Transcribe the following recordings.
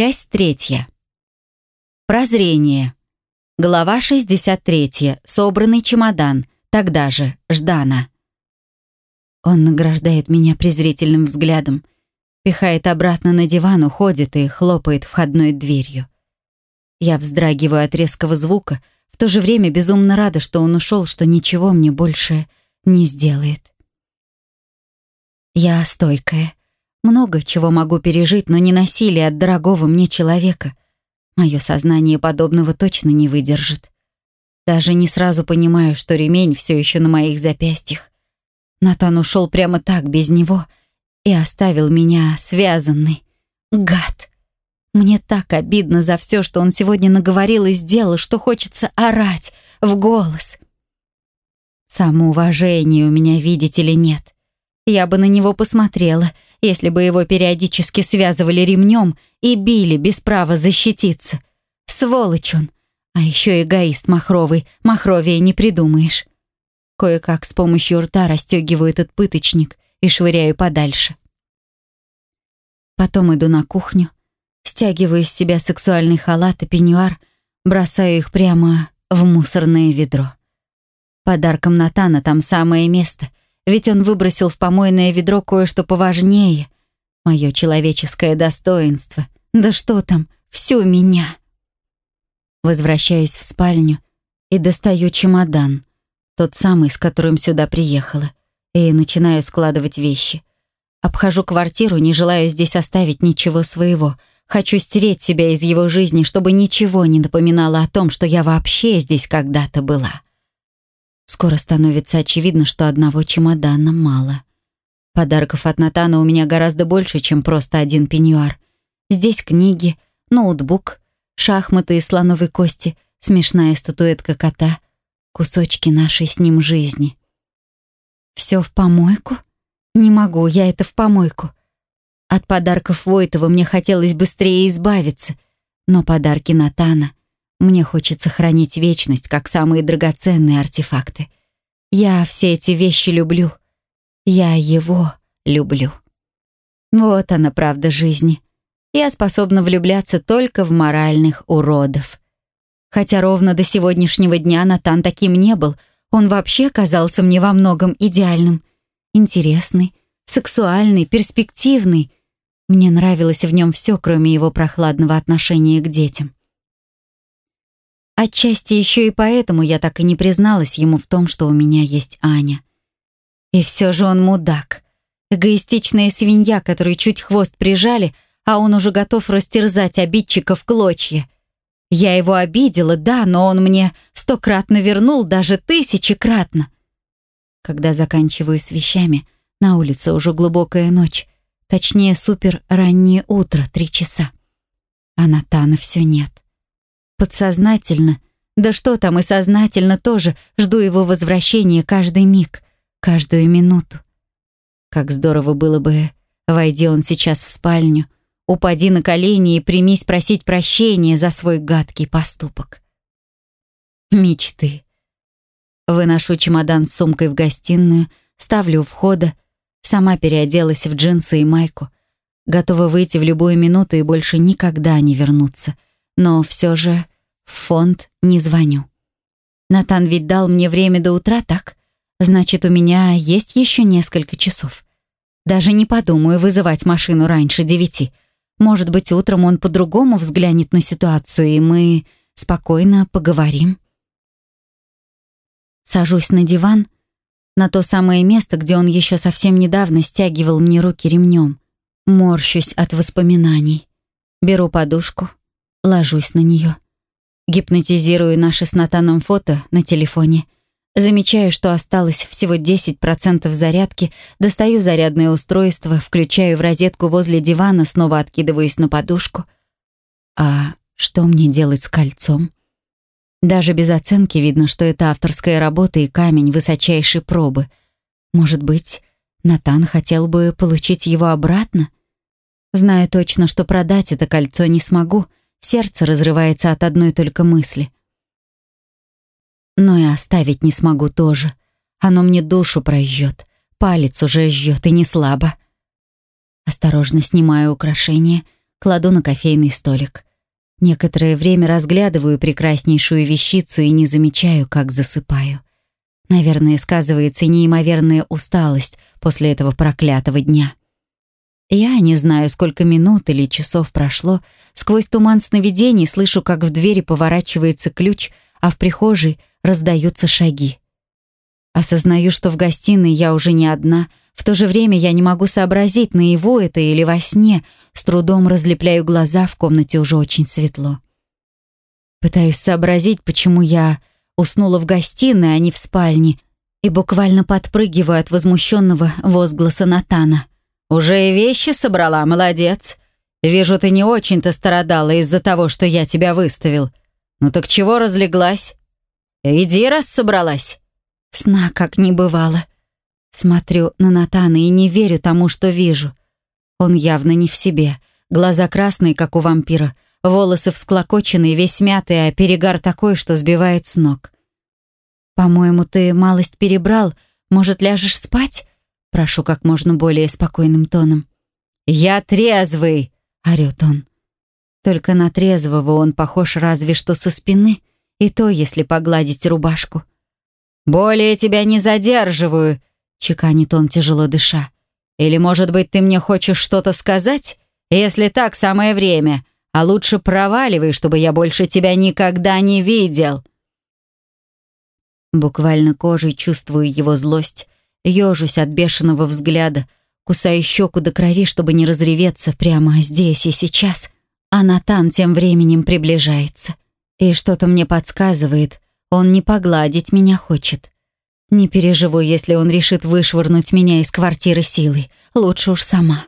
Часть третья. Прозрение. Глава 63. Собранный чемодан. Тогда же. Ждана. Он награждает меня презрительным взглядом, пихает обратно на диван, уходит и хлопает входной дверью. Я вздрагиваю от резкого звука, в то же время безумно рада, что он ушел, что ничего мне больше не сделает. Я стойкая. Много чего могу пережить, но не насилие от дорогого мне человека. Мое сознание подобного точно не выдержит. Даже не сразу понимаю, что ремень все еще на моих запястьях. Натан ушел прямо так, без него, и оставил меня связанной. Гад! Мне так обидно за все, что он сегодня наговорил и сделал, что хочется орать в голос. Самоуважения у меня, видите ли, нет. Я бы на него посмотрела, если бы его периодически связывали ремнем и били без права защититься. Сволочь он. А еще эгоист махровый, махровее не придумаешь. Кое-как с помощью рта расстегиваю этот пыточник и швыряю подальше. Потом иду на кухню, стягиваю из себя сексуальный халат и пеньюар, бросаю их прямо в мусорное ведро. Подарком Натана там самое место, ведь он выбросил в помойное ведро кое-что поважнее. Мое человеческое достоинство. Да что там, всю меня. Возвращаюсь в спальню и достаю чемодан. Тот самый, с которым сюда приехала. И начинаю складывать вещи. Обхожу квартиру, не желаю здесь оставить ничего своего. Хочу стереть себя из его жизни, чтобы ничего не напоминало о том, что я вообще здесь когда-то была. Скоро становится очевидно, что одного чемодана мало. Подарков от Натана у меня гораздо больше, чем просто один пеньюар. Здесь книги, ноутбук, шахматы из слоновой кости, смешная статуэтка кота, кусочки нашей с ним жизни. Все в помойку? Не могу, я это в помойку. От подарков Войтова мне хотелось быстрее избавиться, но подарки Натана мне хочется хранить вечность, как самые драгоценные артефакты. Я все эти вещи люблю. Я его люблю. Вот она правда жизни. Я способна влюбляться только в моральных уродов. Хотя ровно до сегодняшнего дня Натан таким не был. Он вообще казался мне во многом идеальным. Интересный, сексуальный, перспективный. Мне нравилось в нем все, кроме его прохладного отношения к детям. Отчасти еще и поэтому я так и не призналась ему в том, что у меня есть Аня. И все же он мудак. Эгоистичная свинья, которой чуть хвост прижали, а он уже готов растерзать обидчика в клочья. Я его обидела, да, но он мне стократно вернул, даже тысячекратно. Когда заканчиваю с вещами, на улице уже глубокая ночь, точнее супер раннее утро, три часа. А Натана все нет. Подсознательно, да что там и сознательно тоже, жду его возвращения каждый миг, каждую минуту. Как здорово было бы, войди он сейчас в спальню, упади на колени и примись просить прощения за свой гадкий поступок. Мечты. Выношу чемодан с сумкой в гостиную, ставлю у входа, сама переоделась в джинсы и майку, готова выйти в любую минуту и больше никогда не вернуться — но все же в фонд не звоню. Натан ведь дал мне время до утра, так? Значит, у меня есть еще несколько часов. Даже не подумаю вызывать машину раньше девяти. Может быть, утром он по-другому взглянет на ситуацию, и мы спокойно поговорим. Сажусь на диван, на то самое место, где он еще совсем недавно стягивал мне руки ремнем. Морщусь от воспоминаний. Беру подушку, Ложусь на нее. Гипнотизирую наши с Натаном фото на телефоне. Замечаю, что осталось всего 10% зарядки, достаю зарядное устройство, включаю в розетку возле дивана, снова откидываюсь на подушку. А что мне делать с кольцом? Даже без оценки видно, что это авторская работа и камень высочайшей пробы. Может быть, Натан хотел бы получить его обратно? Знаю точно, что продать это кольцо не смогу — Сердце разрывается от одной только мысли. Но и оставить не смогу тоже. Оно мне душу прожжет, палец уже жжет и не слабо. Осторожно снимаю украшение, Кладу на кофейный столик. Некоторое время разглядываю прекраснейшую вещицу и не замечаю, как засыпаю. Наверное, сказывается неимоверная усталость после этого проклятого дня. Я не знаю, сколько минут или часов прошло. Сквозь туман сновидений слышу, как в двери поворачивается ключ, а в прихожей раздаются шаги. Осознаю, что в гостиной я уже не одна. В то же время я не могу сообразить, наяву это или во сне. С трудом разлепляю глаза, в комнате уже очень светло. Пытаюсь сообразить, почему я уснула в гостиной, а не в спальне, и буквально подпрыгиваю от возмущенного возгласа Натана. «Уже и вещи собрала, молодец. Вижу, ты не очень-то страдала из-за того, что я тебя выставил. Ну так чего разлеглась? Иди, раз собралась». Сна как не бывало. Смотрю на Натана и не верю тому, что вижу. Он явно не в себе. Глаза красные, как у вампира. Волосы всклокоченные, весь мятый, а перегар такой, что сбивает с ног. «По-моему, ты малость перебрал. Может, ляжешь спать?» Прошу как можно более спокойным тоном. «Я трезвый!» — орёт он. Только на трезвого он похож разве что со спины, и то, если погладить рубашку. «Более тебя не задерживаю», — чеканит он, тяжело дыша. «Или, может быть, ты мне хочешь что-то сказать? Если так, самое время. А лучше проваливай, чтобы я больше тебя никогда не видел». Буквально кожей чувствую его злость, ежусь от бешеного взгляда, кусаю щеку до крови, чтобы не разреветься прямо здесь и сейчас. А Натан тем временем приближается. И что-то мне подсказывает, он не погладить меня хочет. Не переживу, если он решит вышвырнуть меня из квартиры силой. Лучше уж сама.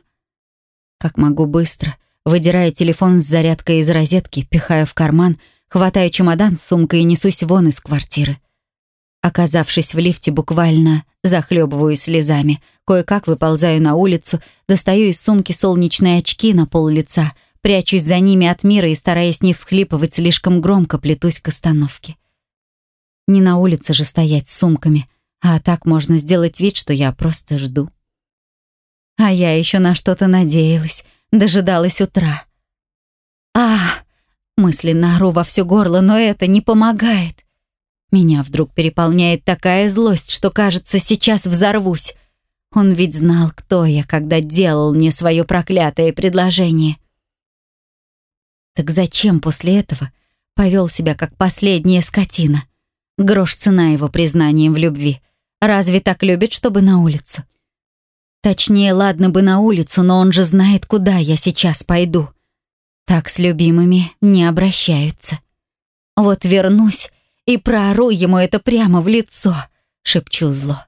Как могу быстро. Выдираю телефон с зарядкой из розетки, пихаю в карман, хватаю чемодан с сумкой и несусь вон из квартиры. Оказавшись в лифте, буквально захлебываюсь слезами. Кое-как выползаю на улицу, достаю из сумки солнечные очки на пол лица, прячусь за ними от мира и, стараясь не всхлипывать, слишком громко плетусь к остановке. Не на улице же стоять с сумками, а так можно сделать вид, что я просто жду. А я еще на что-то надеялась, дожидалась утра. А, мысленно ору во все горло, но это не помогает. Меня вдруг переполняет такая злость, что, кажется, сейчас взорвусь. Он ведь знал, кто я, когда делал мне свое проклятое предложение. Так зачем после этого повел себя как последняя скотина? Грош цена его признанием в любви. Разве так любит, чтобы на улицу? Точнее, ладно бы на улицу, но он же знает, куда я сейчас пойду. Так с любимыми не обращаются. Вот вернусь и проору ему это прямо в лицо, шепчу зло.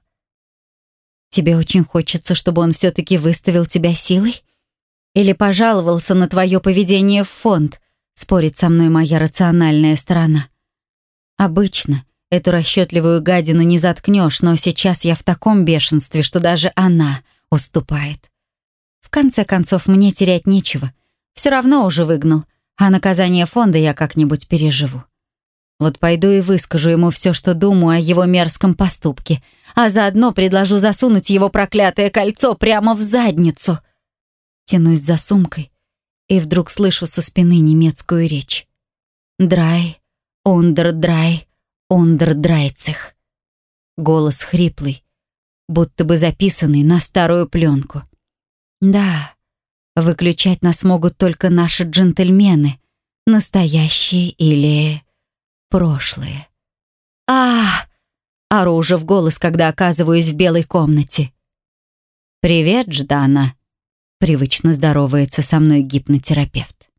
Тебе очень хочется, чтобы он все-таки выставил тебя силой? Или пожаловался на твое поведение в фонд, спорит со мной моя рациональная сторона. Обычно Эту расчетливую гадину не заткнешь, но сейчас я в таком бешенстве, что даже она уступает. В конце концов, мне терять нечего. Все равно уже выгнал, а наказание фонда я как-нибудь переживу. Вот пойду и выскажу ему все, что думаю о его мерзком поступке, а заодно предложу засунуть его проклятое кольцо прямо в задницу. Тянусь за сумкой и вдруг слышу со спины немецкую речь. «Драй, ундер драй, Ундердрайцех. Голос хриплый, будто бы записанный на старую пленку. Да, выключать нас могут только наши джентльмены, настоящие или прошлые. А, оружие в голос, когда оказываюсь в белой комнате. «Привет, Ждана», — привычно здоровается со мной гипнотерапевт.